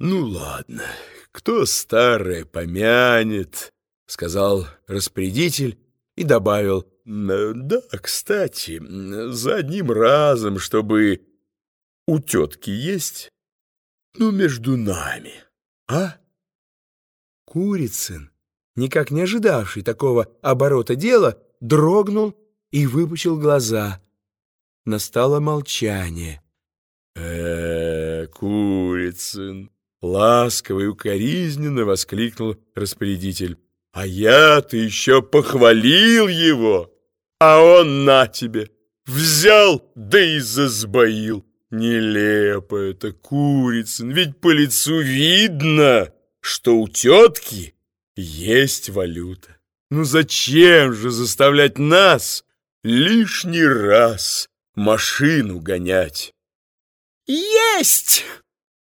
Ну ладно, кто старое помянет, сказал распорядитель и добавил, да, кстати, за одним разом, чтобы у тетки есть, ну, между нами, а? Курицын, никак не ожидавший такого оборота дела, дрогнул и выпучил глаза. Настало молчание. э, -э Курицын, ласково и укоризненно воскликнул распорядитель. А я-то еще похвалил его, а он на тебе, взял, да и засбоил. Нелепо это, Курицын, ведь по лицу видно, что у тетки есть валюта. Ну зачем же заставлять нас лишний раз машину гонять? «Есть!» —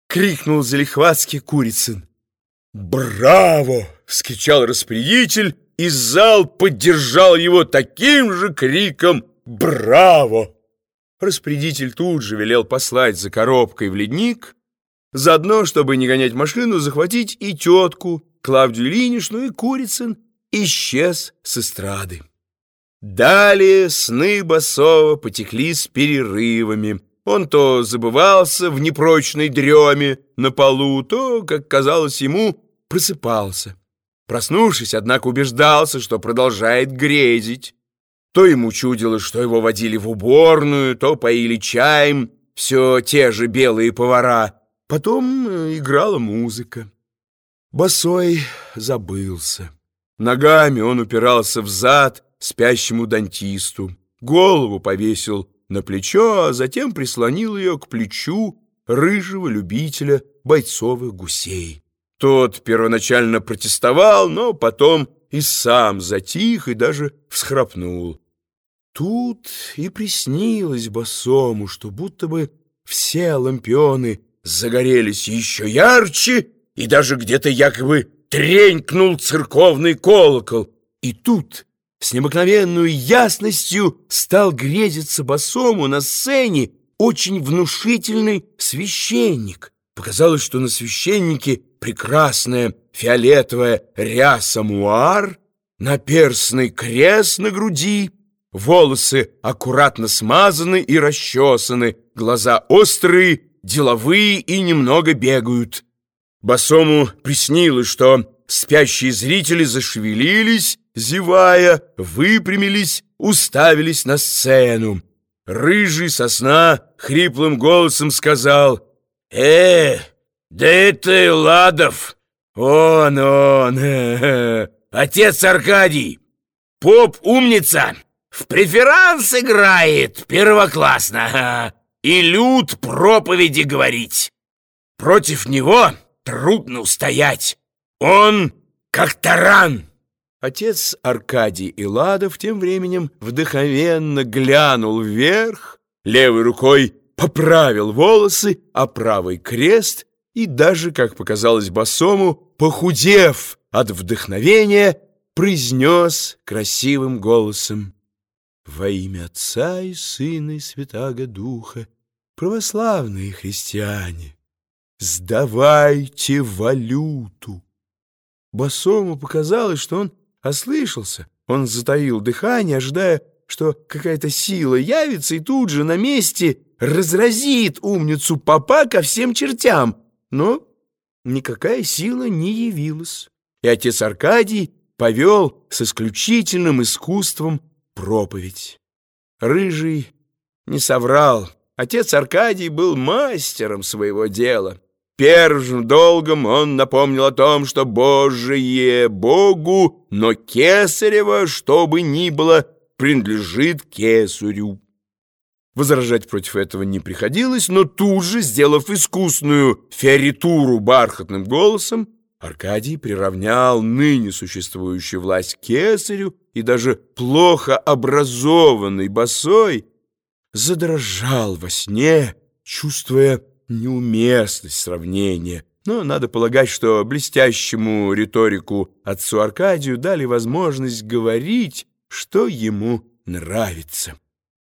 крикнул залихватский Курицын. «Браво!» — вскричал распорядитель, и зал поддержал его таким же криком «Браво!». Распорядитель тут же велел послать за коробкой в ледник, заодно, чтобы не гонять машину, захватить и тетку, Клавдию Ильиничну и Курицын, исчез с эстрады. Далее сны Басова потекли с перерывами. Он то забывался в непрочной дреме на полу, то, как казалось ему, просыпался. Проснувшись, однако, убеждался, что продолжает грезить. То ему чудилось, что его водили в уборную, то поили чаем, все те же белые повара. Потом э, играла музыка. Босой забылся. Ногами он упирался в зад спящему дантисту, голову повесил на плечо, а затем прислонил ее к плечу рыжего любителя бойцовых гусей. Тот первоначально протестовал, но потом и сам затих и даже всхрапнул. Тут и приснилось босому, что будто бы все лампионы загорелись еще ярче, и даже где-то якобы тренькнул церковный колокол. И тут с необыкновенной ясностью стал грезиться босому на сцене очень внушительный священник. Показалось, что на священнике прекрасная фиолетовая ряса муар, наперстный крест на груди, волосы аккуратно смазаны и расчесаны, глаза острые, деловые и немного бегают. Босому приснилось, что спящие зрители зашевелились, зевая, выпрямились, уставились на сцену. Рыжий сосна хриплым голосом сказал «Э, да это Ладов! Он, он, отец Аркадий! Поп умница! В преферанс играет первоклассно и люд проповеди говорить. Против него трудно устоять. Он как таран. Отец Аркадий Иладов тем временем вдохновенно глянул вверх, левой рукой поправил волосы, а правый крест и даже, как показалось Басому, похудев от вдохновения, произнес красивым голосом «Во имя Отца и Сына и Святаго Духа, православные христиане, сдавайте валюту!» Басому показалось, что он ослышался. Он затаил дыхание, ожидая, что какая-то сила явится и тут же на месте разразит умницу папа ко всем чертям. Но никакая сила не явилась, и отец Аркадий повел с исключительным искусством проповедь. Рыжий не соврал. Отец Аркадий был мастером своего дела. Первым долгом он напомнил о том, что Божие Богу, но Кесарева, что бы ни было, принадлежит Кесарю. Возражать против этого не приходилось, но тут же, сделав искусную фиоритуру бархатным голосом, Аркадий приравнял ныне существующую власть кесарю и даже плохо образованный босой задрожал во сне, чувствуя неуместность сравнения, но надо полагать, что блестящему риторику отцу Аркадию дали возможность говорить, что ему нравится.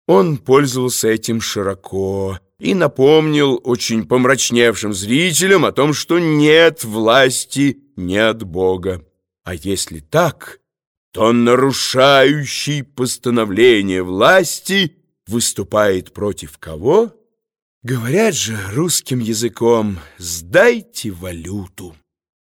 Он пользовался этим широко, и напомнил очень помрачневшим зрителям о том, что нет власти не от Бога. А если так, то нарушающий постановление власти выступает против кого? Говорят же русским языком «сдайте валюту».